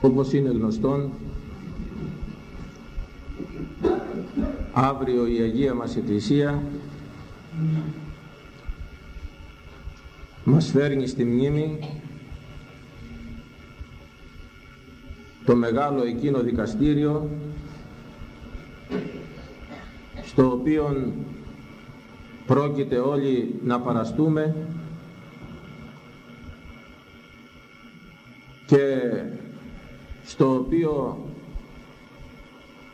όπως είναι γνωστόν αύριο η Αγία μας Εκκλησία μας φέρνει στη μνήμη το μεγάλο εκείνο δικαστήριο στο οποίο πρόκειται όλοι να παραστούμε και στο οποίο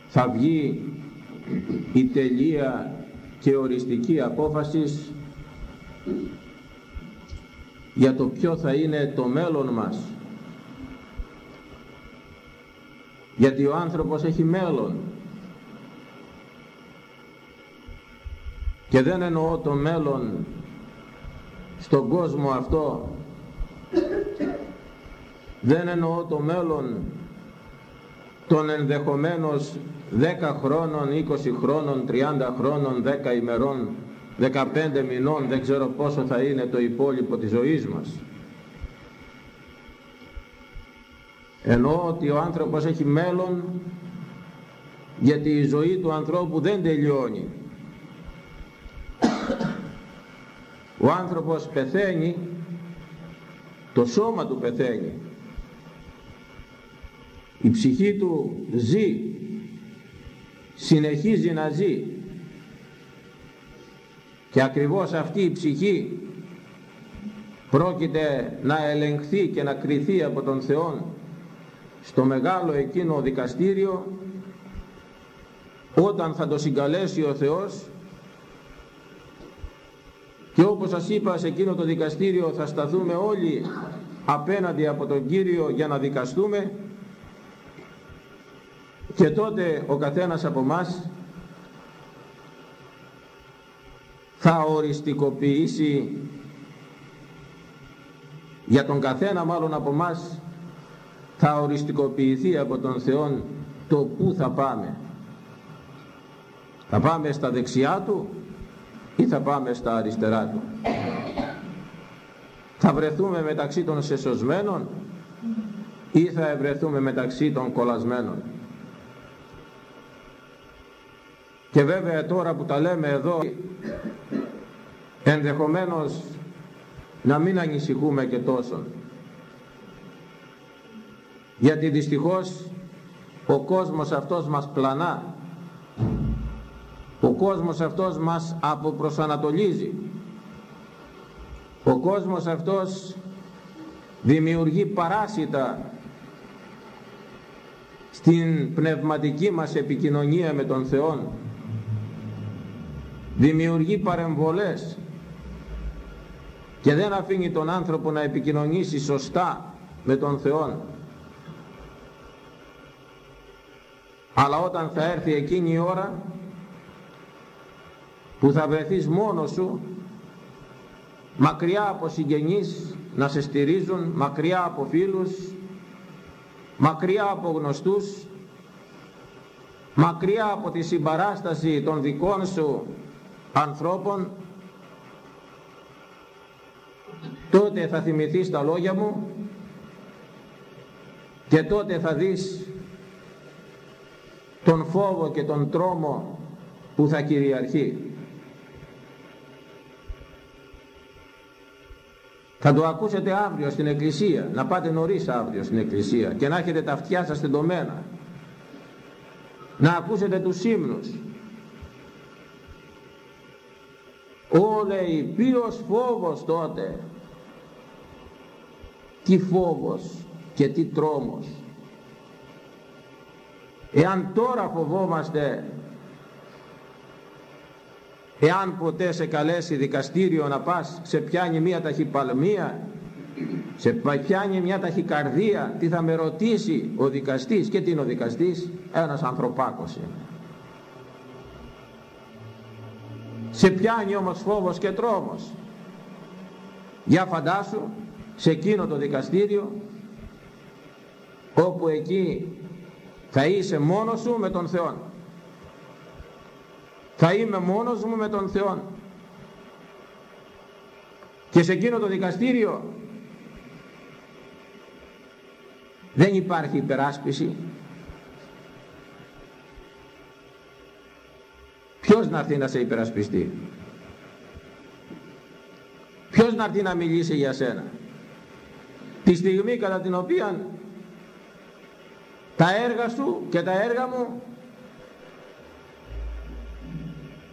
θα βγει η τελεία και οριστική απόφαση για το ποιο θα είναι το μέλλον μας. Γιατί ο άνθρωπος έχει μέλλον. Και δεν εννοώ το μέλλον στον κόσμο αυτό. Δεν εννοώ το μέλλον των ενδεχομένως 10 χρόνων, 20 χρόνων, 30 χρόνων, 10 ημερών, 15 μηνών, δεν ξέρω πόσο θα είναι το υπόλοιπο της ζωής μας. Εννοώ ότι ο άνθρωπος έχει μέλλον γιατί η ζωή του ανθρώπου δεν τελειώνει. Ο άνθρωπος πεθαίνει, το σώμα του πεθαίνει. Η ψυχή του ζει, συνεχίζει να ζει. Και ακριβώς αυτή η ψυχή πρόκειται να ελεγχθεί και να κριθεί από τον Θεό στο μεγάλο εκείνο δικαστήριο όταν θα το συγκαλέσει ο Θεός και όπως σας είπα σε εκείνο το δικαστήριο θα σταθούμε όλοι απέναντι από τον Κύριο για να δικαστούμε και τότε ο καθένας από μας θα οριστικοποιήσει για τον καθένα μάλλον από μας θα οριστικοποιηθεί από τον Θεό το πού θα πάμε. Θα πάμε στα δεξιά Του ή θα πάμε στα αριστερά Του. Θα βρεθούμε μεταξύ των σεσωσμένων ή θα βρεθούμε μεταξύ των κολλασμένων. Και βέβαια τώρα που τα λέμε εδώ ενδεχομένως να μην ανησυχούμε και τόσο. Γιατί δυστυχώς ο κόσμος αυτός μας πλανά. Ο κόσμος αυτός μας αποπροσανατολίζει. Ο κόσμος αυτός δημιουργεί παράσιτα στην πνευματική μας επικοινωνία με τον Θεό δημιουργεί παρεμβολές και δεν αφήνει τον άνθρωπο να επικοινωνήσει σωστά με τον Θεό αλλά όταν θα έρθει εκείνη η ώρα που θα βρεθείς μόνος σου μακριά από συγγενείς να σε στηρίζουν μακριά από φίλους μακριά από γνωστούς μακριά από τη συμπαράσταση των δικών σου ανθρώπων τότε θα θυμηθείς τα λόγια μου και τότε θα δεις τον φόβο και τον τρόμο που θα κυριαρχεί. Θα το ακούσετε αύριο στην εκκλησία, να πάτε νωρίς αύριο στην εκκλησία και να έχετε τα αυτιά σας τεντωμένα. Να ακούσετε τους ύμνους. Ω λέει, ποιος φόβος τότε. Τι φόβος και τι τρόμος. Εάν τώρα φοβόμαστε, εάν ποτέ σε καλέσει δικαστήριο να πας, σε πιάνει μια ταχυπαλμία, σε πιάνει μια ταχυκαρδία, τι θα με ρωτήσει ο δικαστής και τι είναι ο δικαστής, ένας ανθρωπάκος είναι. Σε πιάνει όμως φόβος και τρόμος. Για φαντάσου σε εκείνο το δικαστήριο όπου εκεί θα είσαι μόνος σου με τον Θεό. Θα είμαι μόνος μου με τον Θεό. Και σε εκείνο το δικαστήριο Δεν υπάρχει υπεράσπιση. Ποιος να έρθει να σε υπερασπιστεί; Ποιος να έρθει να μιλήσει για σένα; Τη στιγμή κατά την οποία τα έργα σου και τα έργα μου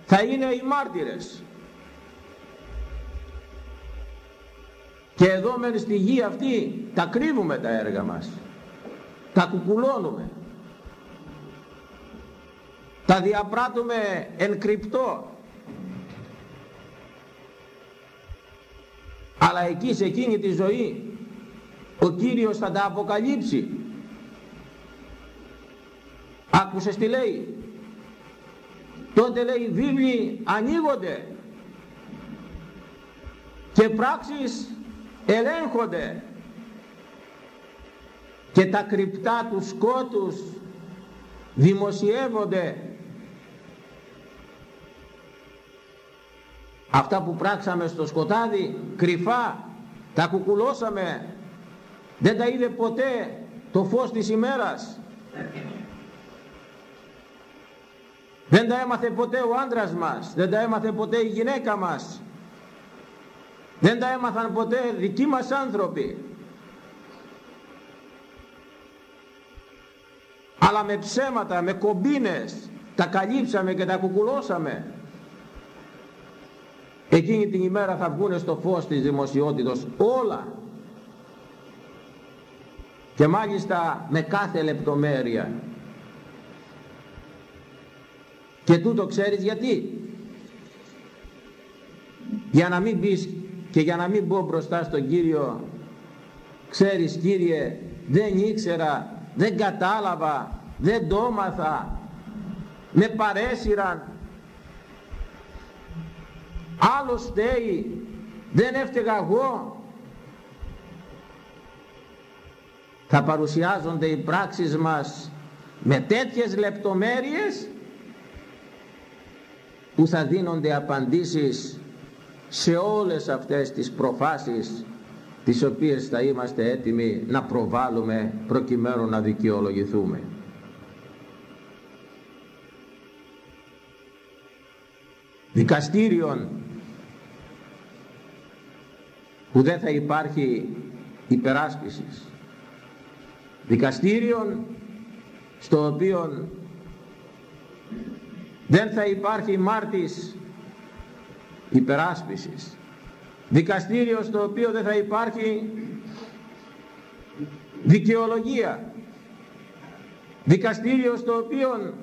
θα είναι οι μάρτυρες. Και εδώ μεν στη γη αυτή τα κρύβουμε τα έργα μας. Τα κουκουλώνουμε. Τα διαπράττουμε εν κρυπτό. Αλλά εκεί σε εκείνη τη ζωή ο Κύριος θα τα αποκαλύψει. Άκουσες τι λέει; Τότε λέει βίβλοι ανοίγονται και πράξεις ελέγχονται και τα κρυπτά τους σκότους δημοσιεύονται αυτά που πράξαμε στο σκοτάδι κρυφά τα κουκουλώσαμε δεν τα είδε ποτέ το φως της ημέρας δεν τα έμαθε ποτέ ο άντρας μας δεν τα έμαθε ποτέ η γυναίκα μας δεν τα έμαθαν ποτέ δικοί μας άνθρωποι. Αλλά με ψέματα, με κομπίνες τα καλύψαμε και τα κουκουλώσαμε. Εκείνη την ημέρα θα βγουν στο φως της δημοσιότητος όλα. Και μάλιστα με κάθε λεπτομέρεια. Και τούτο ξέρεις γιατί. Για να μην πεις και για να μην μπω μπροστά στον Κύριο ξέρεις Κύριε δεν ήξερα δεν κατάλαβα δεν το έμαθα με παρέσυραν άλλος στέει δεν έφταιγα εγώ θα παρουσιάζονται οι πράξεις μας με τέτοιες λεπτομέρειες που θα δίνονται απαντήσεις σε όλες αυτές τις προφάσεις τις οποίες θα είμαστε έτοιμοι να προβάλλουμε προκειμένου να δικαιολογηθούμε. Δικαστήριον που δεν θα υπάρχει υπεράσπισης. Δικαστήριον στο οποίο δεν θα υπάρχει μάρτης υπεράσπισης. Δικαστήριο στο οποίο δεν θα υπάρχει δικαιολογία. Δικαστήριο στο οποίο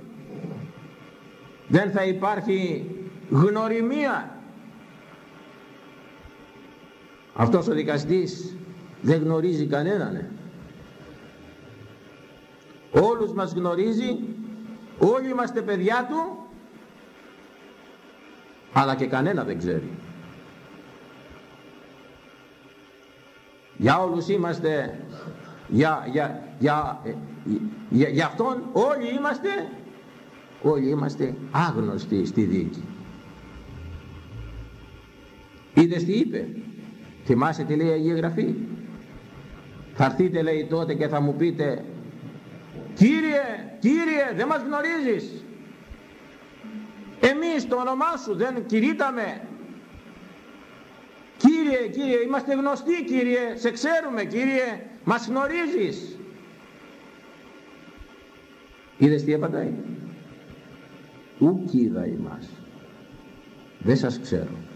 δεν θα υπάρχει γνωριμία αυτός ο δικαστής δεν γνωρίζει κανέναν όλους μας γνωρίζει όλοι είμαστε παιδιά του αλλά και κανένα δεν ξέρει. Για όλους είμαστε, για, για, για, για, για αυτόν όλοι είμαστε, όλοι είμαστε άγνωστοι στη δίκη. Είδες τι είπε, θυμάσαι τι λέει η Αγία Γραφή; Θα έρθείτε λέει τότε και θα μου πείτε Κύριε, Κύριε δεν μας γνωρίζεις εμείς το όνομά σου δεν κηρύτταμε. Κύριε, Κύριε, είμαστε γνωστοί Κύριε, σε ξέρουμε Κύριε, μας γνωρίζεις. Είδες τι έπατα Ουκ είδα ημάς. Δεν σας ξέρω.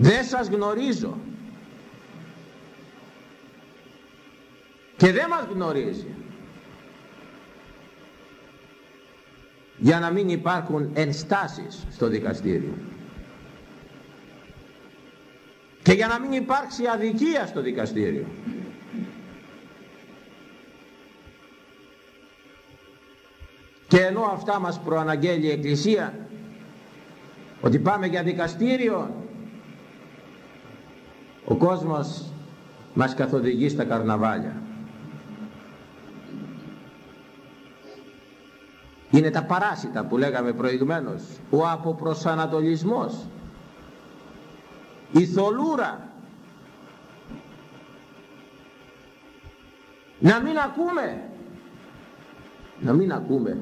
Δεν σας γνωρίζω. Και δεν μας γνωρίζει. για να μην υπάρχουν ενστάσεις στο δικαστήριο και για να μην υπάρξει αδικία στο δικαστήριο και ενώ αυτά μας προαναγγέλει η Εκκλησία ότι πάμε για δικαστήριο ο κόσμος μας καθοδηγεί στα καρναβάλια είναι τα παράσιτα που λέγαμε προηγουμένως ο αποπροσανατολισμός η θολούρα Να μην ακούμε. Να μην ακούμε.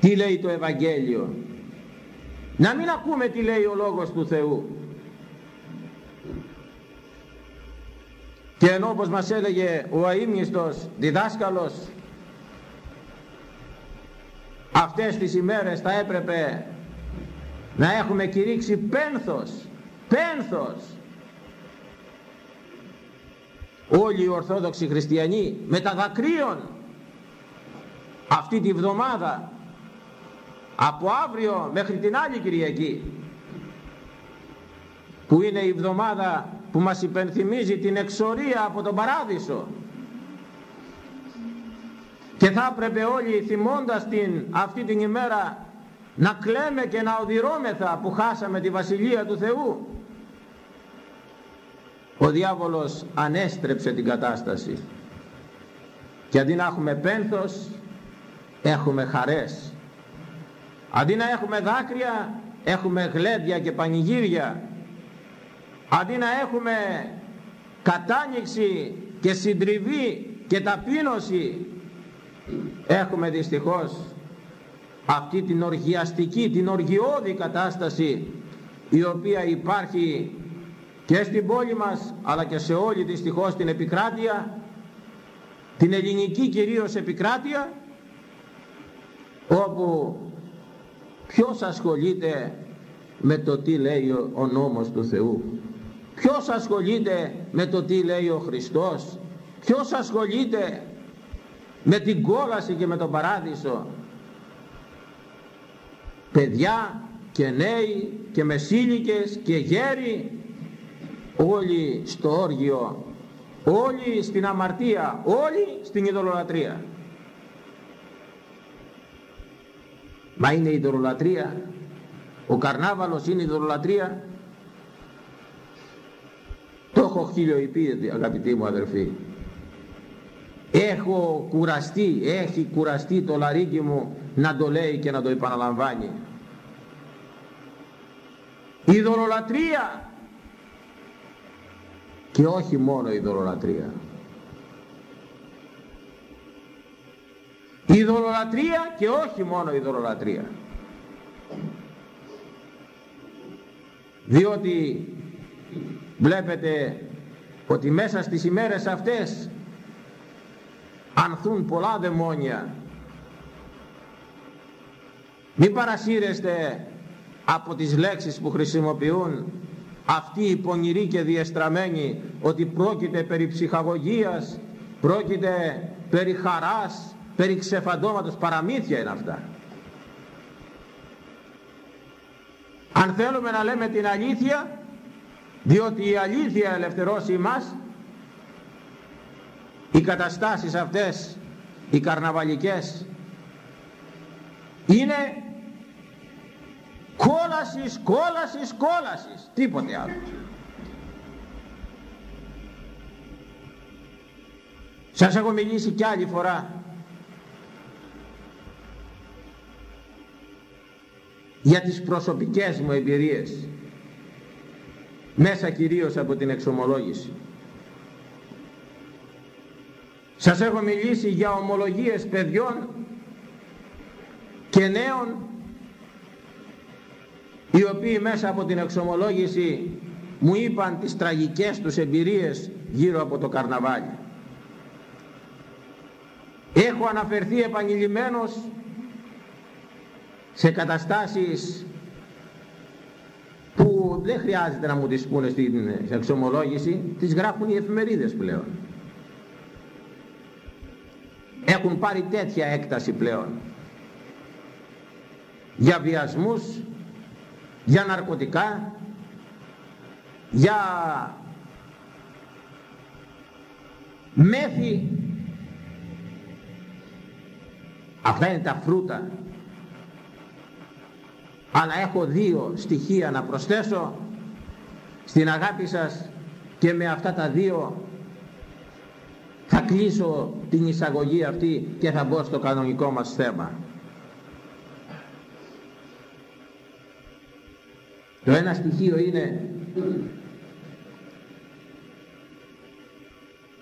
Τι λέει το Ευαγγέλιο. Να μην ακούμε τι λέει ο Λόγος του Θεού. Και ενώ όπως μας έλεγε ο αείμνηστος διδάσκαλος αυτές τις ημέρες θα έπρεπε να έχουμε κηρύξει πένθος, πένθος. Όλοι οι Ορθόδοξοι Χριστιανοί με τα δακρύων αυτή τη βδομάδα από αύριο μέχρι την άλλη Κυριακή που είναι η βδομάδα που μας υπενθυμίζει την εξορία από τον Παράδεισο. Και θα έπρεπε όλοι θυμώντας την αυτή την ημέρα να κλαίμε και να οδηρώμεθα που χάσαμε τη Βασιλεία του Θεού. Ο διάβολος ανέστρεψε την κατάσταση. Και αντί να έχουμε πένθος έχουμε χαρές. Αντί να έχουμε δάκρυα έχουμε γλέντια και πανηγύρια αντί να έχουμε κατάνοιξη και συντριβή και ταπείνωση έχουμε δυστυχώς αυτή την οργιαστική, την οργιώδη κατάσταση η οποία υπάρχει και στην πόλη μας αλλά και σε όλη δυστυχώς την επικράτεια την ελληνική κυρίως επικράτεια όπου ποιος ασχολείται με το τι λέει ο νόμος του Θεού ποιος ασχολείται με το τι λέει ο Χριστός; Ποιος ασχολείται με την κόλαση και με τον παράδεισο; Παιδιά και νέοι και μεσήλικες και γέροι όλοι στο όργιο όλοι στην αμαρτία όλοι στην ειδωλολατρία μα είναι ειδωλολατρία ο καρνάβαλος είναι ειδωλολατρία το έχω χιλιοϊπεί αγαπητοί μου αδερφοί. Έχω κουραστεί έχει κουραστεί το λαρίκι μου να το λέει και να το επαναλαμβάνει. Ειδωλολατρία και όχι μόνο ειδωλολατρία ειδωλολατρία και όχι μόνο ειδωλολατρία διότι βλέπετε ότι μέσα στις ημέρες αυτές ανθούν πολλά δαιμόνια μην παρασύρεστε από τις λέξεις που χρησιμοποιούν αυτοί οι πονηροί και διεστραμμένοι ότι πρόκειται περί ψυχαγωγίας, πρόκειται περί χαράς, περί ξεφαντώματος, παραμύθια είναι αυτά. Αν θέλουμε να λέμε την αλήθεια, διότι η αλήθεια ελευθερώσει μας, οι καταστάσεις αυτές, οι καρναβαλικές, είναι κόλασης, κόλασης, κόλασης, τίποτε άλλο. Σας έχω μιλήσει κι άλλη φορά. Για τις προσωπικές μου εμπειρίες μέσα κυρίως από την εξομολόγηση. Σας έχω μιλήσει για ομολογίες παιδιών και νέων οι οποίοι μέσα από την εξομολόγηση μου είπαν τις τραγικές τους εμπειρίες γύρω από το καρναβάλι. Έχω αναφερθεί επανειλημμένος σε καταστάσεις που δεν χρειάζεται να μου τις πούνε στην εξομολόγηση, τις γράφουν οι εφημερίδες πλέον. Έχουν πάρει τέτοια έκταση πλέον για βιασμούς, για ναρκωτικά, για μέθη. Αυτά είναι τα φρούτα. Αλλά έχω δύο στοιχεία να προσθέσω στην αγάπη σας και με αυτά τα δύο θα κλείσω την εισαγωγή αυτή και θα μπω στο κανονικό μας θέμα. Το ένα στοιχείο είναι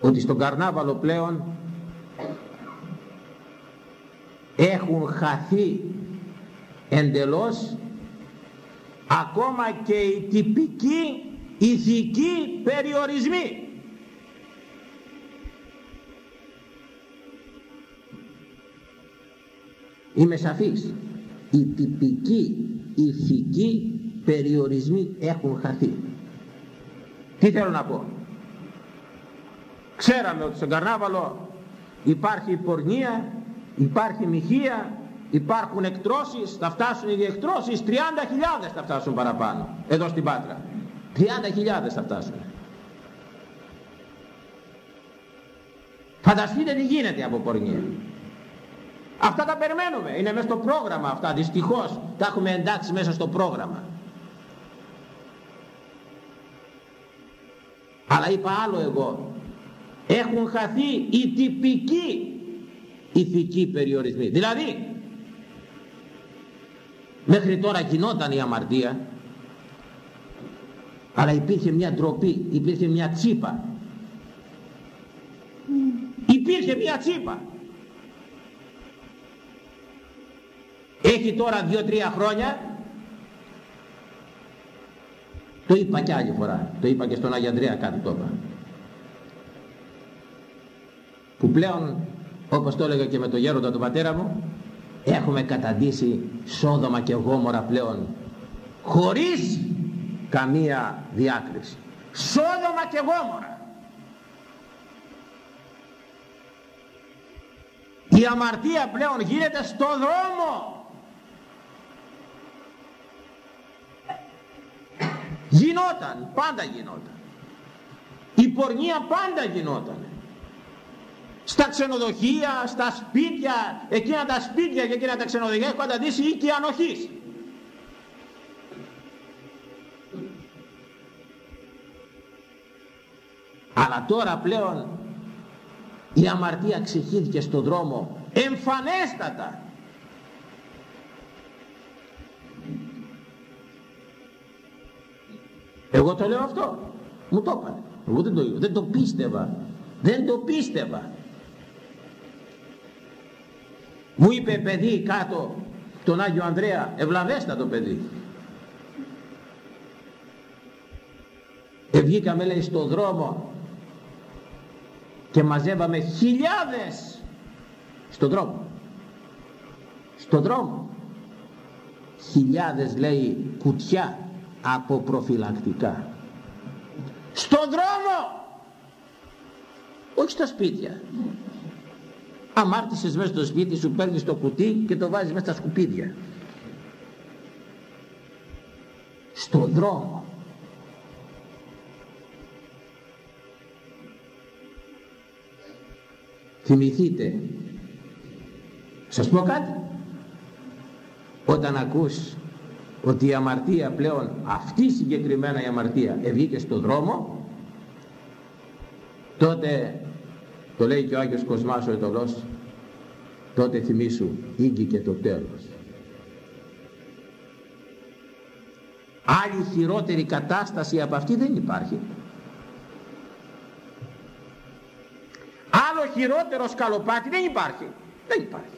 ότι στον καρνάβαλο πλέον έχουν χαθεί εντελώς ακόμα και οι τυπικοί ηθικοί περιορισμοί Είμαι σαφής. Οι τυπικοί ηθικοί περιορισμοί έχουν χαθεί. Τι θέλω να πω; Ξέραμε ότι στον Καρνάβαλο υπάρχει πορνεία, υπάρχει μοιχεία, υπάρχουν εκτρώσεις, θα φτάσουν οι εκτρώσεις, 30.000 θα φτάσουν παραπάνω, εδώ στην Πάτρα. 30.000 θα φτάσουν. Φανταστείτε τι γίνεται από πορνεία. Αυτά τα περιμένουμε. Είναι μέσα στο πρόγραμμα αυτά. Δυστυχώς τα έχουμε εντάξει μέσα στο πρόγραμμα. Αλλά είπα άλλο εγώ. Έχουν χαθεί οι τυπικοί ηθικοί περιορισμοί. Δηλαδή, μέχρι τώρα γινόταν η αμαρτία, αλλά υπήρχε μια ντροπή, υπήρχε μια τσίπα. Υπήρχε μια τσίπα. Έχει τώρα δύο-τρία χρόνια το είπα και άλλη φορά, το είπα και στον Άγιο Ανδρέα κάτι το είπα. Που πλέον, όπως το έλεγα και με το γέροντα του πατέρα μου, έχουμε καταντήσει Σόδομα και Γόμορα πλέον, χωρίς καμία διάκριση. Σόδομα και Γόμορα. Η αμαρτία πλέον γίνεται στο δρόμο. Γινόταν, πάντα γινόταν. Η πορνεία πάντα γινόταν. Στα ξενοδοχεία, στα σπίτια, εκείνα τα σπίτια και εκείνα τα ξενοδοχεία έχουν καταντήσει οίκη ανοχής. Αλλά τώρα πλέον η αμαρτία ξεχύθηκε στον δρόμο εμφανέστατα Εγώ το λέω αυτό. Μου το είπαν. Εγώ δεν το, δεν το πίστευα. Δεν το πίστευα. Μου είπε παιδί κάτω τον Άγιο Ανδρέα, ευλαβέστατο παιδί. Ευγήκαμε λέει στον δρόμο και μαζεύαμε χιλιάδες στον δρόμο. Στον δρόμο. Χιλιάδες λέει κουτιά από προφυλακτικά στον δρόμο όχι στα σπίτια αμάρτησες μέσα στο σπίτι σου παίρνεις το κουτί και το βάζεις μέσα στα σκουπίδια. Στον δρόμο. Θυμηθείτε. Σας πω κάτι. Όταν ακούς ότι η αμαρτία πλέον αυτή συγκεκριμένα η αμαρτία βγήκε στο δρόμο τότε το λέει και ο Άγιος Κοσμάς ο Ετωλός τότε θυμήσου ήγηκε το τέλος άλλη χειρότερη κατάσταση από αυτή δεν υπάρχει. Άλλο χειρότερο σκαλοπάτι δεν υπάρχει. Δεν υπάρχει.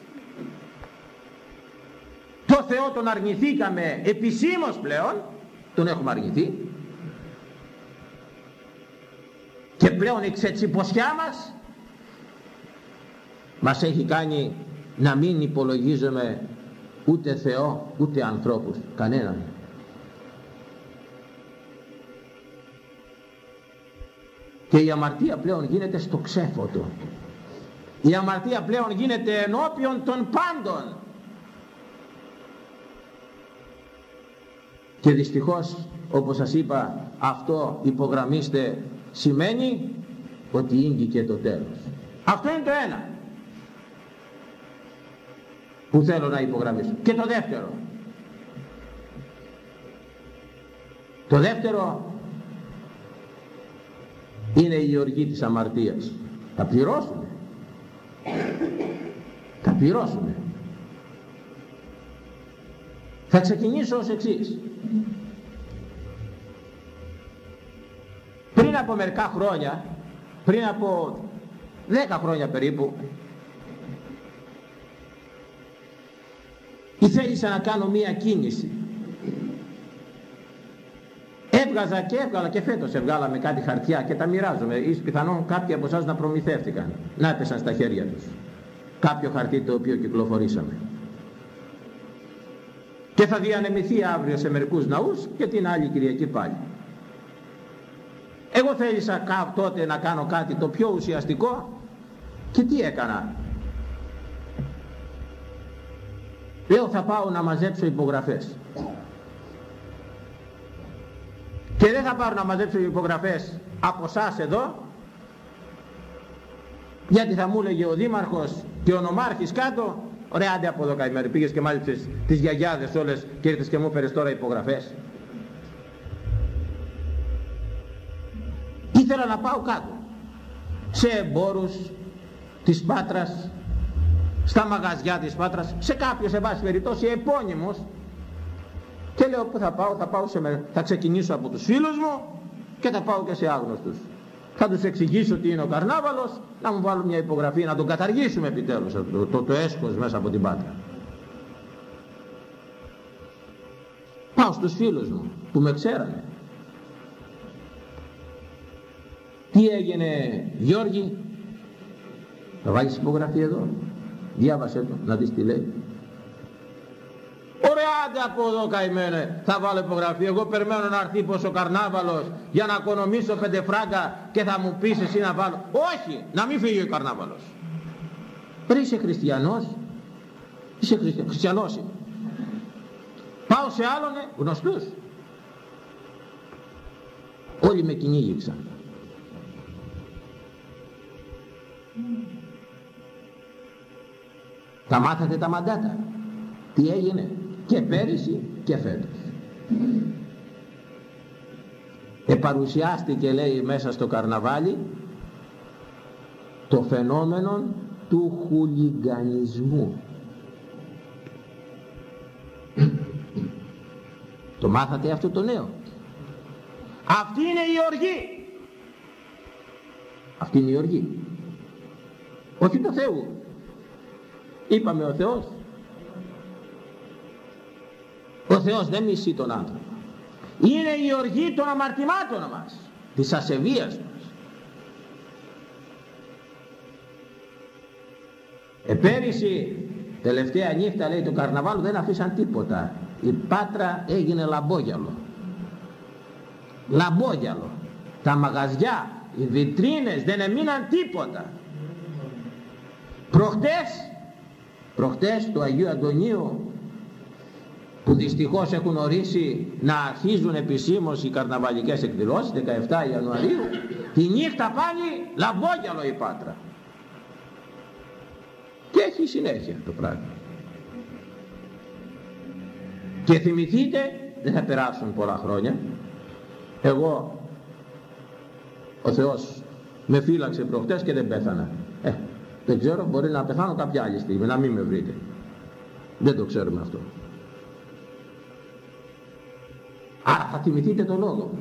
Το Θεό τον αρνηθήκαμε επισήμως πλέον, τον έχουμε αρνηθεί. Και πλέον η ξετσιποσιά μας μας έχει κάνει να μην υπολογίζουμε ούτε Θεό ούτε ανθρώπους, κανέναν. Και η αμαρτία πλέον γίνεται στο ξέφωτο. Η αμαρτία πλέον γίνεται ενώπιον των πάντων. Και δυστυχώς όπως σας είπα αυτό υπογραμμίστε σημαίνει ότι και το τέλος. Αυτό είναι το ένα που θέλω να υπογραμμίσω. Και το δεύτερο. Το δεύτερο είναι η οργή της αμαρτίας. Θα πληρώσουμε. Θα πληρώσουμε. Θα ξεκινήσω ως εξής. Πριν από μερικά χρόνια πριν από 10 χρόνια περίπου ήθελησα να κάνω μία κίνηση. Έβγαζα και έβγαλα και φέτος έβγαλαμε κάτι χαρτιά και τα μοιράζομαι. Εις πιθανόν κάποιοι από εσάς να προμηθεύτηκαν να έπεσαν στα χέρια τους. Κάποιο χαρτί το οποίο κυκλοφορήσαμε. Και θα διανεμηθεί αύριο σε μερικούς ναούς και την άλλη Κυριακή πάλι. Εγώ θέλησα τότε να κάνω κάτι το πιο ουσιαστικό και τι έκανα λέω θα πάω να μαζέψω υπογραφές. Και δεν θα πάρω να μαζέψω υπογραφές από εσά εδώ γιατί θα μου έλεγε ο Δήμαρχος και ο Νομάρχης κάτω ωραία άντε από εδώ καημένη πήγες και μάλισες τις γιαγιάδες όλες και ήρθες και μου έφερες τώρα υπογραφές ήθελα να πάω κάτω σε εμπόρους της Πάτρας στα μαγαζιά της Πάτρας σε κάποιο σε βάση περιπτώσει επώνυμος και λέω που θα πάω, θα, πάω σε, θα ξεκινήσω από τους φίλους μου και θα πάω και σε άγνωστους. Θα τους εξηγήσω τι είναι ο καρνάβαλος, να μου βάλουν μια υπογραφή, να τον καταργήσουμε επιτέλους το, το, το έσχος μέσα από την Πάτρα. Πάω στους φίλους μου που με ξέρανε. Τι έγινε Γιώργη, θα βάλεις υπογραφή εδώ, διάβασέ το, να δεις τι λέει. Ωραία άντε από εδώ καημένε, θα βάλω υπογραφή. Εγώ περιμένω να έρθει πως ο καρνάβαλος για να οικονομήσω πέντε φράγκα και θα μου πεις εσύ να βάλω. Όχι, να μην φύγει ο καρνάβαλος. Ρε είσαι χριστιανός, είσαι χριστιανός, χριστιανός είμαι. Πάω σε άλλον ε, γνωστούς. Όλοι με κυνήγηξαν. Τα μάθατε τα μαντάτα. Τι έγινε και πέρυσι και φέτος. Επαρουσιάστηκε λέει μέσα στο καρναβάλι το φαινόμενο του χουλιγανισμού. Το μάθατε αυτό το νέο. Αυτή είναι η οργή. Αυτή είναι η οργή. Όχι το Θεού. Είπαμε ο Θεός ο Θεός δεν μισεί τον άνθρωπο. Είναι η οργή των αμαρτημάτων μας, της ασεβίας μας. Επέρυσι, τελευταία νύχτα λέει του καρναβάλου δεν αφήσαν τίποτα. Η Πάτρα έγινε λαμπόγιαλο. Λαμπόγιαλο. Τα μαγαζιά, οι βιτρίνες δεν έμειναν τίποτα. Προχτές, προχτές του Αγίου Αντωνίου που δυστυχώς έχουν ορίσει να αρχίζουν επισήμως οι καρναβαλικές εκδηλώσεις 17 Ιανουαρίου τη νύχτα πάλι λαμπόγιαλο η Πάτρα. Και έχει συνέχεια το πράγμα. Και θυμηθείτε δεν θα περάσουν πολλά χρόνια εγώ ο Θεός με φύλαξε προχτές και δεν πέθανα. Ε, δεν ξέρω μπορεί να πεθάνω κάποια άλλη στιγμή να μην με βρείτε δεν το ξέρουμε αυτό Άρα θα θυμηθείτε το λόγο.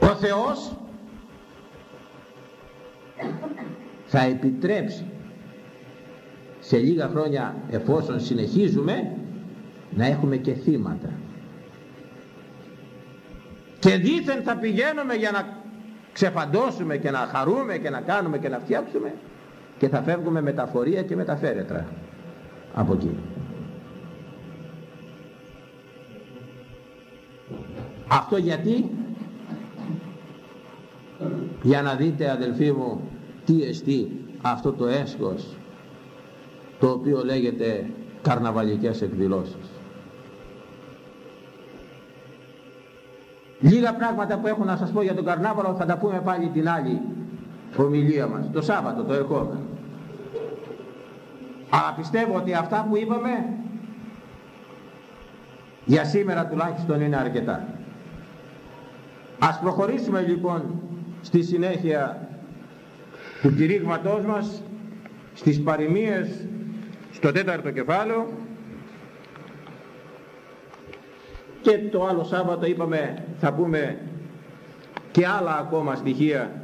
Ο Θεός θα επιτρέψει σε λίγα χρόνια εφόσον συνεχίζουμε να έχουμε και θύματα. Και δήθεν θα πηγαίνουμε για να ξεφαντώσουμε και να χαρούμε και να κάνουμε και να φτιάξουμε και θα φεύγουμε με τα φορεία και με τα φέρετρα από εκεί. Αυτό γιατί; Για να δείτε αδελφοί μου τι εστί αυτό το έσχος το οποίο λέγεται καρναβαλικές εκδηλώσεις. Λίγα πράγματα που έχω να σας πω για τον καρνάβαλο θα τα πούμε πάλι την άλλη ομιλία μας, το Σάββατο το ερχόμενο. Αλλά πιστεύω ότι αυτά που είπαμε για σήμερα τουλάχιστον είναι αρκετά. Ας προχωρήσουμε λοιπόν στη συνέχεια του κηρύγματός μας στις παροιμίες στο τέταρτο κεφάλαιο και το άλλο Σάββατο είπαμε θα πούμε και άλλα ακόμα στοιχεία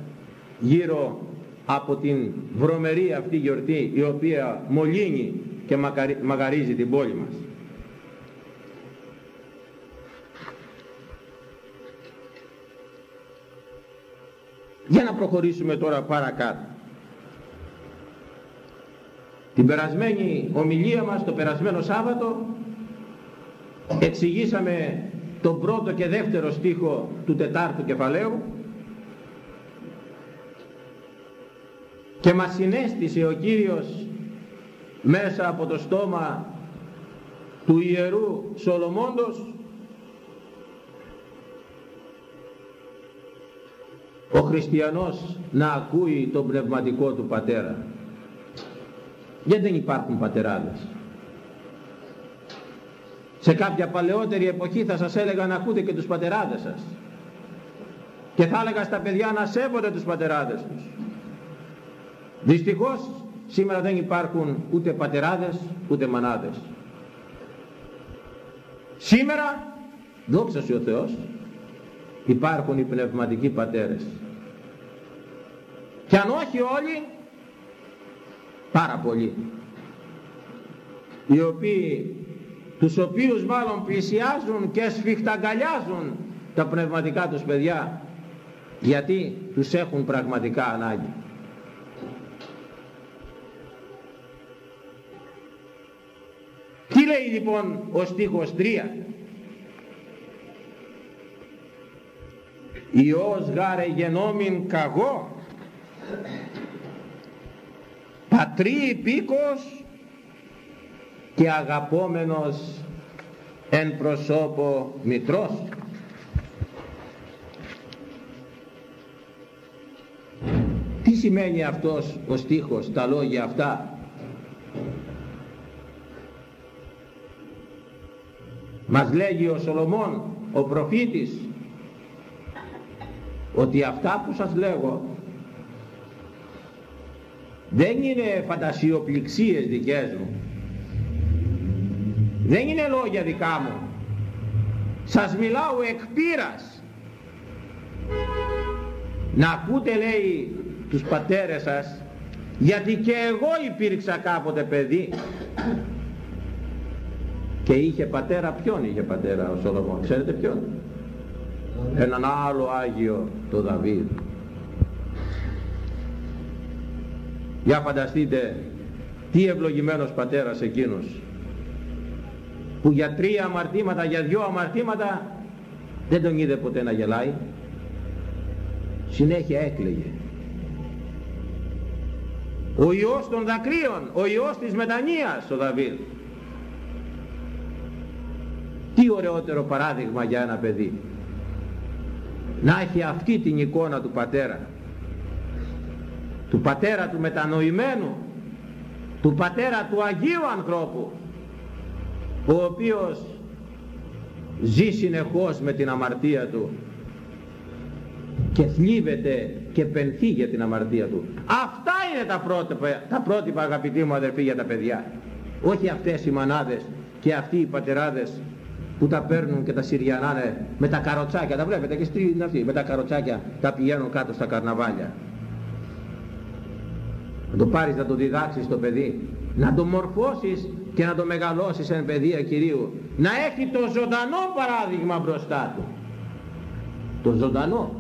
γύρω από την βρωμερή αυτή γιορτή η οποία μολύνει και μαγαρίζει την πόλη μας. Για να προχωρήσουμε τώρα παρακάτω. Την περασμένη ομιλία μας, το περασμένο Σάββατο, εξηγήσαμε τον πρώτο και δεύτερο στίχο του τετάρτου κεφαλαίου και μας συνέστησε ο Κύριος μέσα από το στόμα του Ιερού Σολομώντος ο χριστιανός να ακούει τον πνευματικό του πατέρα. Γιατί δεν υπάρχουν πατεράδες; Σε κάποια παλαιότερη εποχή θα σας έλεγα να ακούτε και τους πατεράδες σας. Και θα έλεγα στα παιδιά να σέβονται τους πατεράδες τους. Δυστυχώς σήμερα δεν υπάρχουν ούτε πατεράδες ούτε μανάδες. Σήμερα δόξα σου ο Θεός υπάρχουν οι πνευματικοί πατέρες. Και αν όχι όλοι πάρα πολλοί οι οποίοι τους οποίους μάλλον πλησιάζουν και σφιχταγκαλιάζουν τα πνευματικά τους παιδιά γιατί τους έχουν πραγματικά ανάγκη. Τι λέει λοιπόν ο στίχος 3 Υιός γάρε γενόμην καγώ πατρί πίκος και αγαπόμενος εν προσώπο μητρός. Τι σημαίνει αυτός ο στίχος τα λόγια αυτά; Μας λέγει ο Σολομών ο προφήτης ότι αυτά που σας λέγω δεν είναι φαντασιοπληξίες δικές μου δεν είναι λόγια δικά μου. Σας μιλάω εκ πείρας. Να ακούτε λέει τους πατέρες σας γιατί και εγώ υπήρξα κάποτε παιδί. Και είχε πατέρα ποιον είχε πατέρα ο Σολομών. Ξέρετε ποιον; Έναν άλλο Άγιο το Δαβίδ. Για φανταστείτε τι ευλογημένος πατέρας εκείνος που για τρία αμαρτήματα, για δυο αμαρτήματα δεν τον είδε ποτέ να γελάει. Συνέχεια έκλαιγε. Ο Υιός των δακρύων ο Υιός της μετανοίας ο Δαβίδ. Τι ωραιότερο παράδειγμα για ένα παιδί. Να έχει αυτή την εικόνα του πατέρα. Του πατέρα του μετανοημένου. Του πατέρα του Αγίου ανθρώπου ο οποίος ζει συνεχώς με την αμαρτία του και θλίβεται και πενθεί για την αμαρτία του. Αυτά είναι τα πρότυπα, τα πρότυπα αγαπητοί μου αδερφοί για τα παιδιά. Όχι αυτές οι μανάδες και αυτοί οι πατεράδες που τα παίρνουν και τα συριανάνε με τα καροτσάκια. Τα βλέπετε και στην αυτή με τα καροτσάκια τα πηγαίνουν κάτω στα καρναβάλια. Να το πάρεις να το διδάξεις το παιδί να το μορφώσεις και να το μεγαλώσεις εν παιδεία Κυρίου. Να έχει το ζωντανό παράδειγμα μπροστά του. Το ζωντανό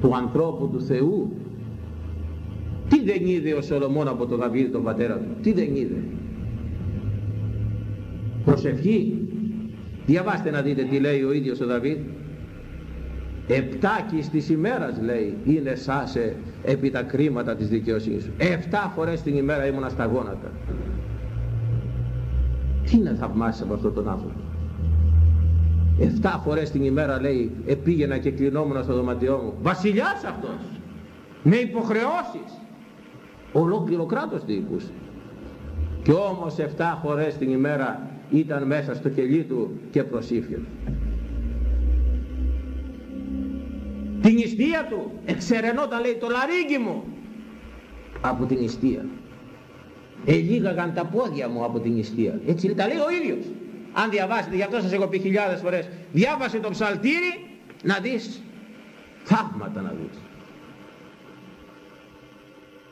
του ανθρώπου του Θεού. Τι δεν είδε ο Σολομών από τον Δαβίδ τον πατέρα του; Τι δεν είδε; Προσευχή. Διαβάστε να δείτε τι λέει ο ίδιος ο Δαβίδ Επτάκις της ημέρας λέει είναι σάσε επί τα κρίματα της δικαιοσύνης σου. Εφτά φορές την ημέρα ήμουνα στα γόνατα. Τι να θαυμάσεις από αυτόν τον άνθρωπο. Εφτά φορές την ημέρα λέει επήγαινα και κλεινόμουν στο δωματιό μου. Βασιλιάς αυτός. Με υποχρεώσεις. Ολόκληρο κράτος διοικούσε. Και όμως εφτά φορές την ημέρα ήταν μέσα στο κελί του και προσήφιε την νηστεία του εξερενόταν λέει το λαρίκι μου από την νηστεία ελίγαγαν τα πόδια μου από την νηστεία έτσι τα λέει ο ίδιος αν διαβάσετε, γι' αυτό σας έχω πει χιλιάδες φορές, διάβασε το ψαλτήρι να δεις θαύματα να δεις.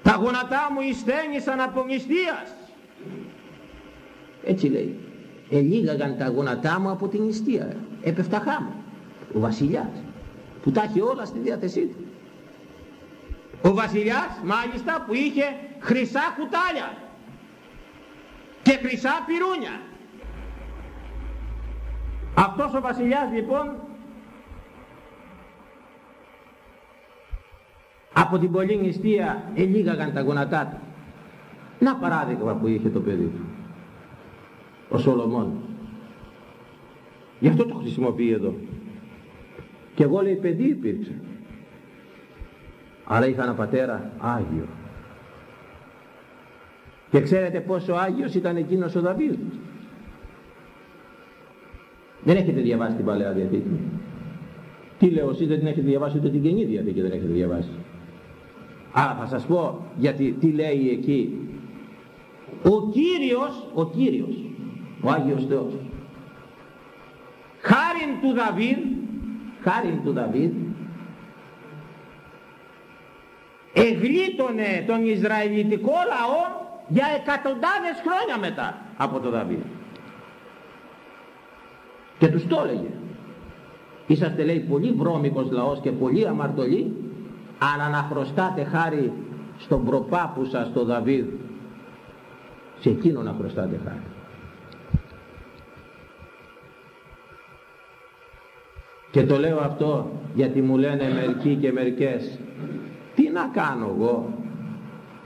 Τα γόνατά μου εισθένησαν από νηστείας. Έτσι λέει. Ελίγαγαν τα γόνατά μου από την νηστεία. Έπεφτα χάμω. Ο βασιλιάς που τα έχει όλα στη διάθεσή του. Ο βασιλιάς μάλιστα που είχε χρυσά κουτάλια και χρυσά πυρούνια. Αυτός ο βασιλιάς λοιπόν από την πολλή νηστεία ελίγαγαν τα γονατά του. Να παράδειγμα που είχε το παιδί του. Ο Σολομών. Γι' αυτό το χρησιμοποιεί εδώ. Και εγώ λέει παιδί υπήρξε. Άρα είχα ένα πατέρα Άγιο. Και ξέρετε πόσο Άγιος ήταν εκείνος ο Δαβίδ; Δεν έχετε διαβάσει την Παλαιά Διαθήκη; Τι λέω εσείς δεν την έχετε διαβάσει ούτε την Καινή Διαθήκη δεν έχετε διαβάσει; Άρα θα σας πω γιατί τι λέει εκεί. Ο Κύριος, ο Κύριος, ο Άγιος Θεός. Χάριν του Δαβίδ, χάριν του Δαβίδ, εγλίτωνε τον Ισραηλιτικό λαό για εκατοντάδες χρόνια μετά από τον Δαβίδ. Και τους το έλεγε. Είσαστε λέει πολύ βρώμικος λαός και πολύ αμαρτωλοί αλλά να χρωστάτε χάρη στον προπάπου σας τον Δαβίδ σε εκείνο να χρωστάτε χάρη. Και το λέω αυτό γιατί μου λένε μερικοί και μερικές τι να κάνω εγώ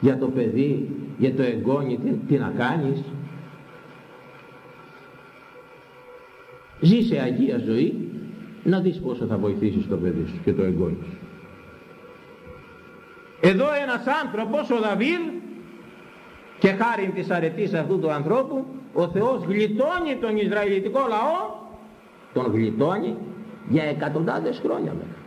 για το παιδί, για το εγγόνι, τι, τι να κάνεις; Ζήσε Αγία ζωή να δεις πόσο θα βοηθήσεις το παιδί σου και το εγγόνι σου. Εδώ ένας άνθρωπος, ο Δαβίδ, και χάρη της αρετής αυτού του ανθρώπου, ο Θεός γλιτώνει τον Ισραηλιτικό λαό, τον γλιτώνει για εκατοντάδες χρόνια μετά.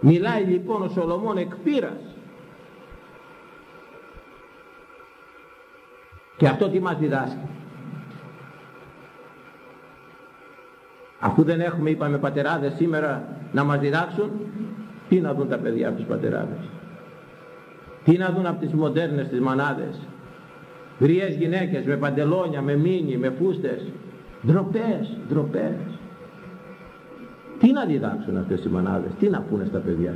Μιλάει λοιπόν ο Σολομών εκ πείρας. Και αυτό τι μας διδάσκει. Αφού δεν έχουμε είπαμε πατεράδες σήμερα να μας διδάξουν, τι να δουν τα παιδιά από τους πατεράδες. Τι να δουν από τις μοντέρνες τις μανάδες. Γριές γυναίκες με παντελόνια, με μίνι, με φούστες. Ντροπές, ντροπές. Τι να διδάξουν αυτές οι μανάδες, τι να πούνε στα παιδιά.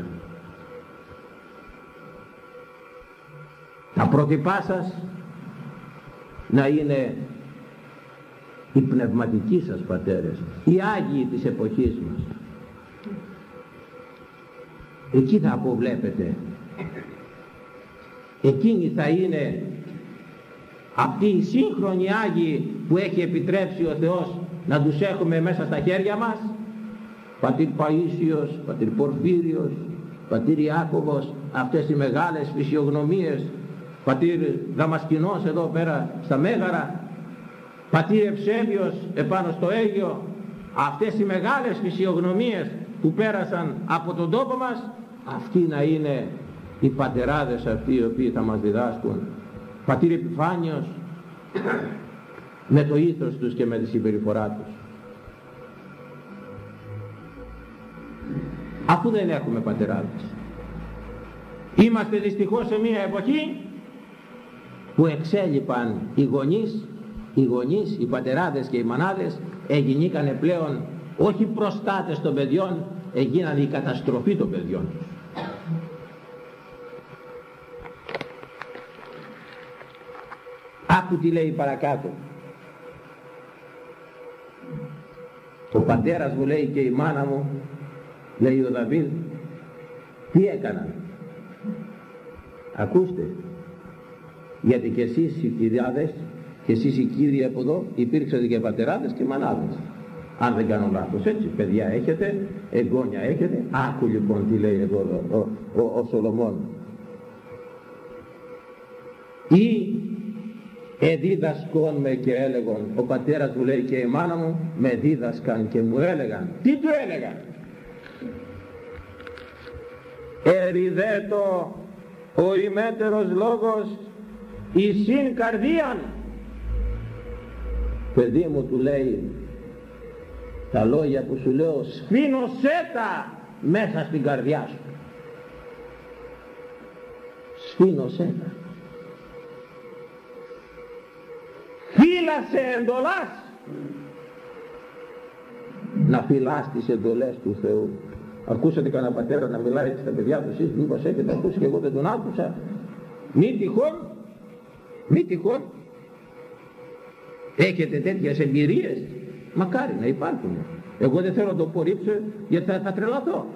Τα πρότυπά σας να είναι οι πνευματικοί σας πατέρες, οι Άγιοι της εποχής μας. Εκεί θα αποβλέπετε. Εκείνοι θα είναι αυτοί οι σύγχρονοι Άγιοι που έχει επιτρέψει ο Θεός να τους έχουμε μέσα στα χέρια μας. Πατήρ Παΐσιος, Πατήρ Πορφύριος, Πατήρ Ιάκωβος, αυτές οι μεγάλες φυσιογνωμίες, Πατήρ Δαμασκηνός εδώ πέρα στα Μέγαρα, πατήρ Ευσέβιος επάνω στο Αίγιο. Αυτές οι μεγάλες φυσιογνωμίες που πέρασαν από τον τόπο μας αυτοί να είναι οι πατεράδες αυτοί οι οποίοι θα μας διδάσκουν πατήρ Επιφάνιος με το ήθος τους και με τη συμπεριφορά τους αφού δεν έχουμε πατεράδες είμαστε δυστυχώς σε μια εποχή που εξέλιπαν οι γονείς οι γονείς, οι πατεράδες και οι μανάδες εγινήκανε πλέον όχι προστάτες των παιδιών, έγιναν η καταστροφή των παιδιών. Άκου τι λέει παρακάτω. Ο πατέρας μου λέει και η μάνα μου, λέει ο Δαβίδ, τι έκαναν. Ακούστε, γιατί και εσείς οι κυριάδες και εσείς οι κύριοι από εδώ υπήρξατε και πατεράδες και μανάδες. Αν δεν κάνω λάθος έτσι, παιδιά έχετε, εγγόνια έχετε. Άκου λοιπόν τι λέει εδώ ο, ο, ο, ο Σολομών. Ή εδίδασκον με και έλεγον, ο πατέρας μου λέει και η μάνα μου με δίδασκαν και μου έλεγαν. Τι του έλεγαν; Εριδέτο ο ημέτερος λόγος η συν καρδίαν παιδί μου του λέει τα λόγια που σου λέω σφήνωσέ τα μέσα στην καρδιά σου σφήνωσέ τα φύλασε εντολάς. Να φυλάς τις εντολές του Θεού. Ακούσατε κανένα πατέρα να μιλάει έτσι στα παιδιά του εσείς μήπως έχετε ακούσεις και εγώ δεν τον άκουσα μη τυχόν μη τυχόν. Έχετε τέτοιες εμπειρίες. Μακάρι να υπάρχουν. Εγώ δεν θέλω να το απορρίψω γιατί θα, θα τρελαθώ.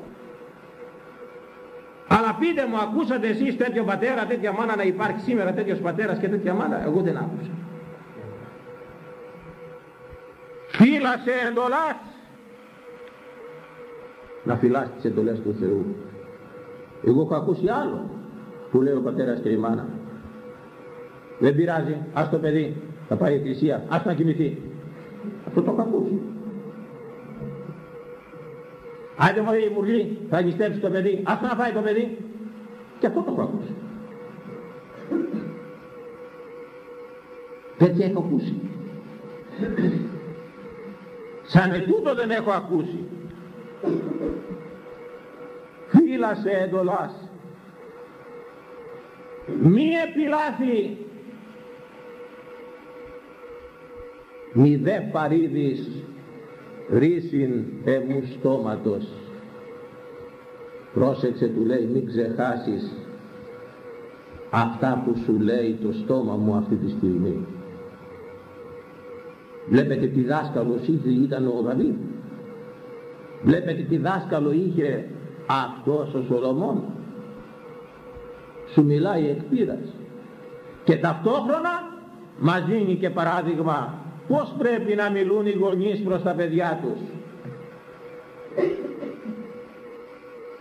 Αλλά πείτε μου ακούσατε εσείς τέτοιο πατέρα τέτοια μάνα να υπάρχει σήμερα τέτοιος πατέρας και τέτοια μάνα. Εγώ δεν άκουσα φύλασε εντολάς να φυλάς τις εντολές του Θεού εγώ έχω ακούσει άλλο που λέει ο πατέρας και η μάνα δεν πειράζει ας το παιδί θα πάει η εκκλησία ας να κοιμηθεί αυτό το έχω ακούσει Άντε μου η μουργή, θα νηστέψεις το παιδί, ας να φάει το παιδί. Και αυτό το έχω ακούσει. Τέτοια έχω ακούσει. Σαν ετούτο δεν έχω ακούσει. Φύλασε εντολάς. Μη επιλάθη. Μη δε παρήδεις ρίσιν εμού στόματος. Πρόσεξε του λέει μην ξεχάσεις αυτά που σου λέει το στόμα μου αυτή τη στιγμή. Βλέπετε τι δάσκαλος είχε, ήταν ο Δαβίδ. Βλέπετε τι δάσκαλο είχε αυτός ο Σολομών. Σου μιλάει εκ Και ταυτόχρονα μας δίνει και παράδειγμα πώς πρέπει να μιλούν οι γονείς προς τα παιδιά τους.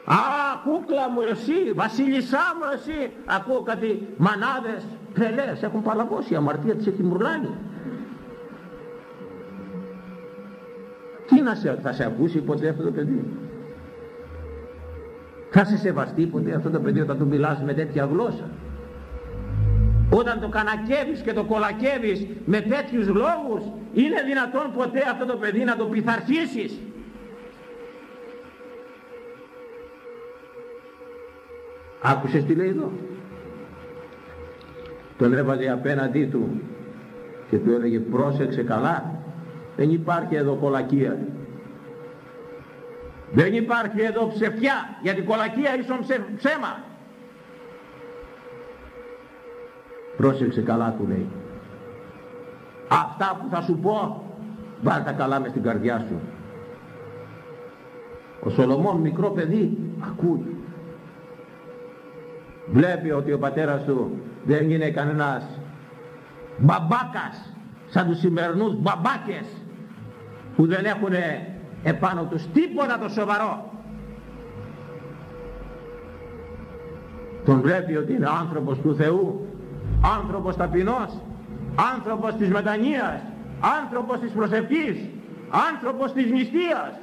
Α, κούκλα μου εσύ, βασίλισσά μου εσύ, ακούω κάτι μανάδες, τρελές, έχουν παλαβώσει, η αμαρτία της έχει μουρλάνει. Τι να σε, θα σε ακούσει ποτέ αυτό το παιδί; Θα σε σεβαστεί ποτέ αυτό το παιδί όταν του μιλάς με τέτοια γλώσσα; Όταν το κανακεύεις και το κολακεύεις με τέτοιους λόγους, είναι δυνατόν ποτέ αυτό το παιδί να το πειθαρχήσεις; Άκουσες τι λέει εδώ; Τον έβαζε απέναντί του και του έλεγε πρόσεξε καλά δεν υπάρχει εδώ κολακία. Δεν υπάρχει εδώ ψευτιά, γιατί κολακία ίσον ψέμα. Πρόσεξε καλά του λέει. Αυτά που θα σου πω, βάλ τα καλά μες στην καρδιά σου. Ο Σολομών μικρό παιδί ακούει. Βλέπει ότι ο πατέρας του δεν είναι κανένας μπαμπάκας σαν τους σημερινούς μπαμπάκες που δεν έχουν επάνω τους τίποτα το σοβαρό. Τον βλέπει ότι είναι άνθρωπος του Θεού, άνθρωπος ταπεινός, άνθρωπος της μετανοίας, άνθρωπος της προσευχής, άνθρωπος της νηστείας.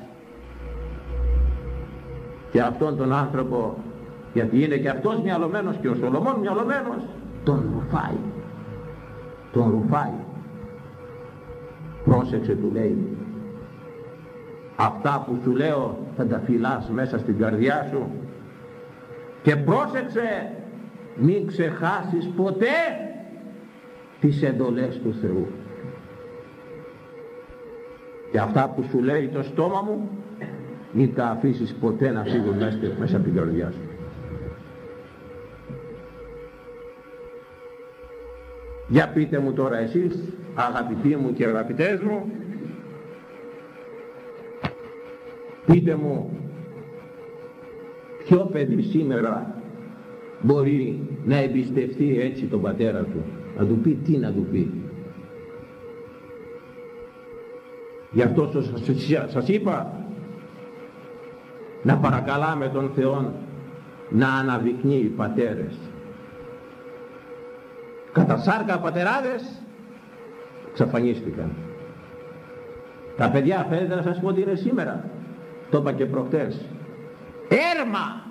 Και αυτόν τον άνθρωπο, γιατί είναι και αυτός μυαλωμένος και ο Σολομών μυαλωμένος, τον ρουφάει. Τον ρουφάει. Πρόσεξε του λέει, αυτά που σου λέω θα τα φυλάς μέσα στην καρδιά σου. Και πρόσεξε μην ξεχάσεις ποτέ τις εντολές του Θεού. Και αυτά που σου λέει το στόμα μου μην τα αφήσεις ποτέ να φύγουν μέσα, μέσα από την καρδιά σου. Για πείτε μου τώρα εσείς αγαπητοί μου και αγαπητές μου Πείτε μου, ποιο παιδί σήμερα μπορεί να εμπιστευτεί έτσι τον πατέρα του, να του πει τι να του πει. Γι' αυτό σας είπα να παρακαλάμε τον Θεό να αναδεικνύει πατέρες. Κατά σάρκα πατεράδες ξαφανίστηκαν. Τα παιδιά φαίνεται να σας πω ότι είναι σήμερα. Το είπα και προχτές. Έρμα.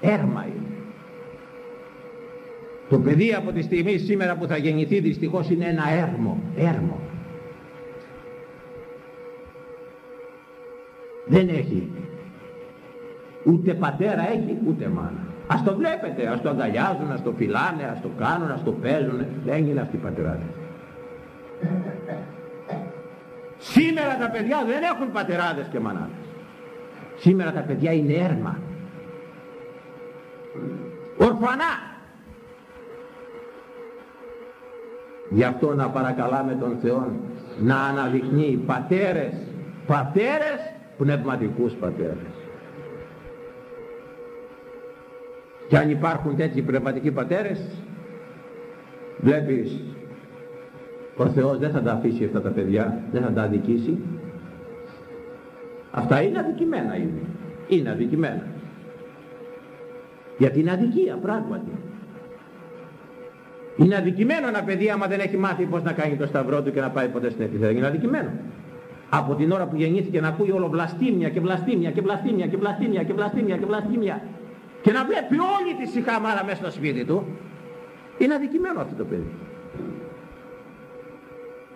Έρμα είναι. Το παιδί από τη στιγμή σήμερα που θα γεννηθεί δυστυχώς είναι ένα έρμο, έρμο. Δεν έχει. Ούτε πατέρα έχει, ούτε μάνα. Ας το βλέπετε, ας το αγκαλιάζουν, ας το φυλάνε, ας το κάνουν, ας το παίζουν. Δεν είναι αυτοί οι πατεράδες. Σήμερα τα παιδιά δεν έχουν πατεράδες και μανάδες. Σήμερα τα παιδιά είναι έρμα. Ορφανά. Γι' αυτό να παρακαλάμε τον Θεό να αναδεικνύει πατέρες, πατέρες, πνευματικούς πατέρες. Και αν υπάρχουν τέτοιοι πνευματικοί πατέρες, βλέπεις, ο Θεός δεν θα τα αφήσει αυτά τα παιδιά, δεν θα τα αδικήσει. Αυτά είναι αδικημένα είναι. Είναι αδικημένα. Γιατί είναι αδικία πράγματι. Είναι αδικημένο ένα παιδί άμα δεν έχει μάθει πώς να κάνει το σταυρό του και να πάει ποτέ στην εκκλησία. Είναι αδικημένο. Από την ώρα που γεννήθηκε να ακούει όλο βλαστήμια και βλαστήμια και βλαστήμια και βλαστήμια και βλαστήμια και βλαστήμια και να βλέπει όλη τη σιχαμάρα μέσα στο σπίτι του είναι αδικημένο αυτό το παιδί.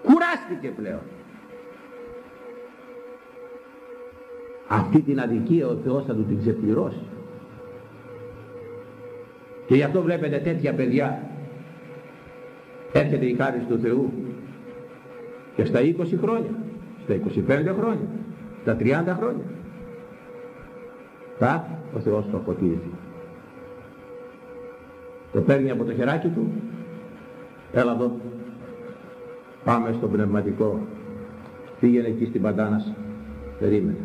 Κουράστηκε πλέον. Αυτή την αδικία ο Θεός θα του την ξεπληρώσει. Και γι' αυτό βλέπετε τέτοια παιδιά έρχεται η χάρη του Θεού και στα 20 χρόνια, στα 25 χρόνια, στα 30 χρόνια. Θα ο Θεός το αποτίζει. Το παίρνει από το χεράκι του, έλα εδώ, πάμε στο πνευματικό, πήγαινε εκεί στην παντάνα περίμενε,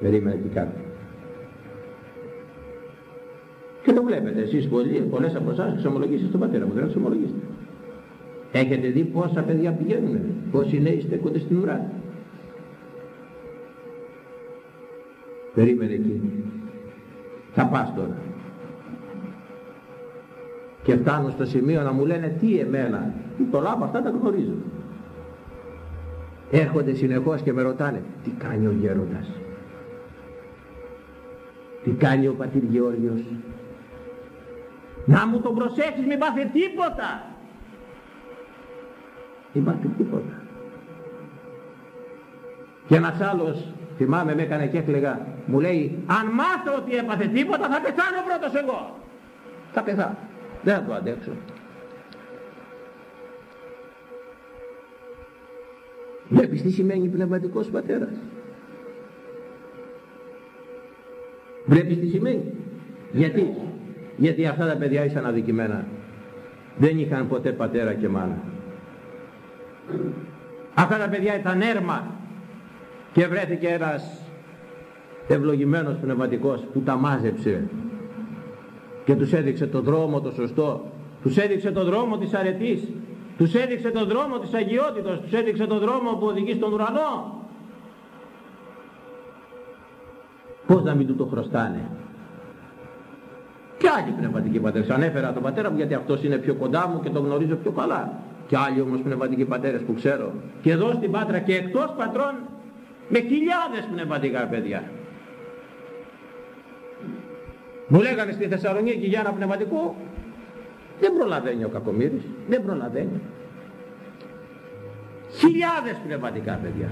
περίμενε εκεί κάτω. Και το βλέπετε εσείς πολλοί, πολλές από εσάς εξομολογήσετε στον πατέρα μου, δεν εξομολογήσετε. Έχετε δει πόσα παιδιά πηγαίνουν, πόσοι νέοι στέκονται στην ουρά. Περίμενε εκεί. Θα πας τώρα. Και φτάνω στο σημείο να μου λένε τι εμένα. Τι το λάβω, αυτά τα γνωρίζω. Έρχονται συνεχώς και με ρωτάνε τι κάνει ο γέροντας. Τι κάνει ο πατήρ Γεώργιος; Να μου τον προσέξεις μην πάθει τίποτα. Μην πάθει τίποτα. Και ένας άλλος, θυμάμαι με έκανε και έκλαιγα, μου λέει αν μάθω ότι έπαθε τίποτα θα πεθάνω πρώτος εγώ. Θα πεθάνω. Δεν θα το αντέξω. Βλέπεις τι σημαίνει πνευματικός πατέρας; Βλέπεις τι σημαίνει. Γιατί γιατί αυτά τα παιδιά ήσαν αδικημένα. Δεν είχαν ποτέ πατέρα και μάνα. Αυτά τα παιδιά ήταν έρμα. Και βρέθηκε ένας ευλογημένος πνευματικός που τα μάζεψε. Και τους έδειξε το δρόμο το σωστό. Τους έδειξε το δρόμο της αρετής. Τους έδειξε το δρόμο της αγιότητος. Τους έδειξε το δρόμο που οδηγεί στον ουρανό πως να μην του το χρωστάνε; Και άλλοι πνευματικοί πατέρες. Ανέφερα τον πατέρα μου γιατί αυτός είναι πιο κοντά μου και τον γνωρίζω πιο καλά. Και άλλοι όμως πνευματικοί πατέρες που ξέρω. Και εδώ στην Πάτρα και εκτός πατρών με χιλιάδες πνευματικά παιδιά. Μου λέγανε στη Θεσσαλονίκη για ένα πνευματικό δεν προλαβαίνει ο Κακομύρης. Δεν προλαβαίνει. Χιλιάδες πνευματικά παιδιά.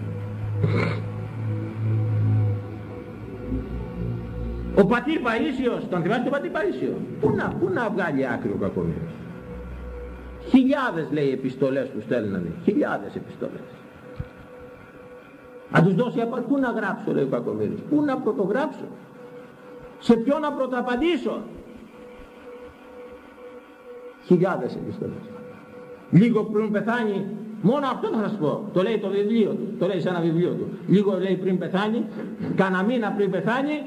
Ο πατήρ Παΐσιος, τον θυμάστε τον πατήρ Παΐσιο. Πού να, πού να βγάλει άκρη ο κακομύρος. Χιλιάδες λέει επιστολές που στέλνανε. Χιλιάδες επιστολές. Αν τους δώσει απαντή, πού να γράψω λέει ο κακομύρος. Πού να πρωτογράψω; Σε ποιο να πρωτοαπαντήσω. Χιλιάδες επιστολές. Λίγο πριν πεθάνει, μόνο αυτό θα σας πω. Το λέει το βιβλίο του. Το λέει σε ένα βιβλίο του. Λίγο λέει πριν πεθάνει, κανένα μήνα πριν πεθάνει,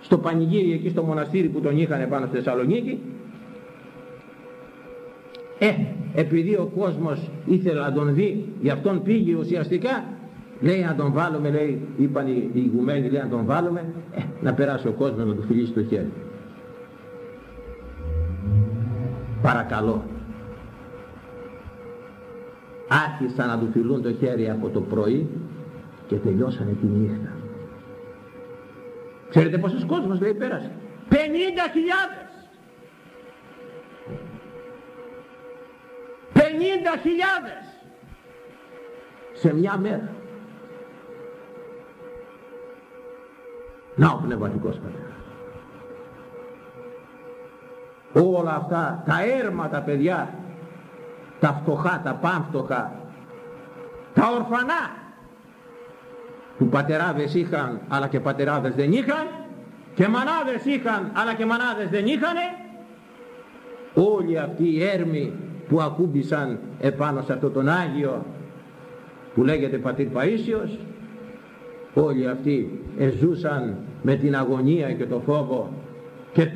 στο πανηγύρι εκεί στο μοναστήρι που τον είχαν πάνω στη Θεσσαλονίκη. Ε, επειδή ο κόσμος ήθελε να τον δει γι' αυτόν πήγε ουσιαστικά λέει να τον βάλουμε λέει, είπαν οι, οι ηγουμένοι λέει να τον βάλουμε ε, να περάσει ο κόσμος να του φιλήσει το χέρι παρακαλώ. Άρχισαν να του φιλούν το χέρι από το πρωί και τελειώσανε τη νύχτα Ξέρετε πόσος κόσμος λέει πέρασε; 50.000! Πενήντα χιλιάδες σε μια μέρα. Να ο πνευματικός πατέρας. Όλα αυτά τα έρματα παιδιά, τα φτωχά, τα πανφτωχά, τα ορφανά, που πατεράδες είχαν αλλά και πατεράδες δεν είχαν και μανάδες είχαν αλλά και μανάδες δεν είχανε όλοι αυτοί οι έρμοι που ακούμπησαν επάνω σε αυτό τον Άγιο που λέγεται Πατήρ Παΐσιος όλοι αυτοί εζούσαν με την αγωνία και το φόβο και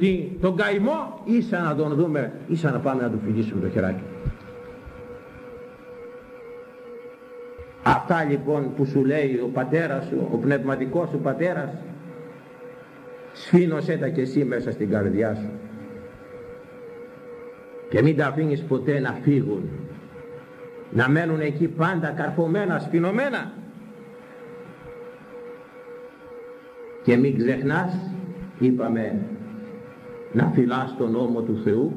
τον καημό ίσα να τον δούμε ίσα να πάμε να του φυγήσουμε το χεράκι αυτά λοιπόν που σου λέει ο πατέρας σου ο πνευματικός σου πατέρας σφήνωσέ τα και εσύ μέσα στην καρδιά σου. Και μην τα αφήνεις ποτέ να φύγουν. Να μένουν εκεί πάντα καρφωμένα, σφινωμένα. Και μην ξεχνάς είπαμε να φυλάς τον νόμο του Θεού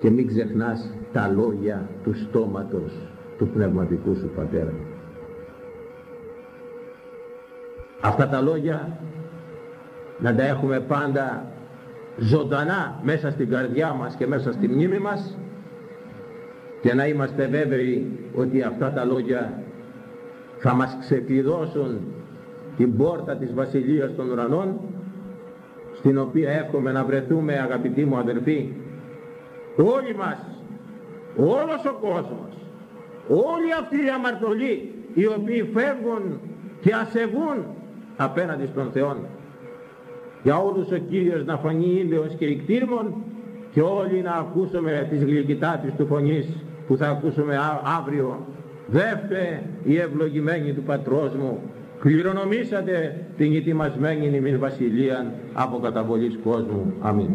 και μην ξεχνάς τα λόγια του στόματος του πνευματικού σου πατέρα. Αυτά τα λόγια να τα έχουμε πάντα ζωντανά μέσα στην καρδιά μας και μέσα στη μνήμη μας και να είμαστε βέβαιοι ότι αυτά τα λόγια θα μας ξεκλειδώσουν την πόρτα της Βασιλείας των Ουρανών στην οποία εύχομαι να βρεθούμε αγαπητοί μου αδερφοί όλοι μας όλος ο κόσμος όλοι αυτοί οι αμαρτωλοί οι οποίοι φεύγουν και ασεβούν απέναντι στον Θεό για όλους ο Κύριος να φανεί ήλιος και ικτήρμων και όλοι να ακούσουμε τις γλυκητάτες του φωνής που θα ακούσουμε αύριο δεύτε η ευλογημένη του πατρός μου κληρονομήσατε την ετοιμασμένη ημιν βασιλεία από καταβολής κόσμου. Αμήν.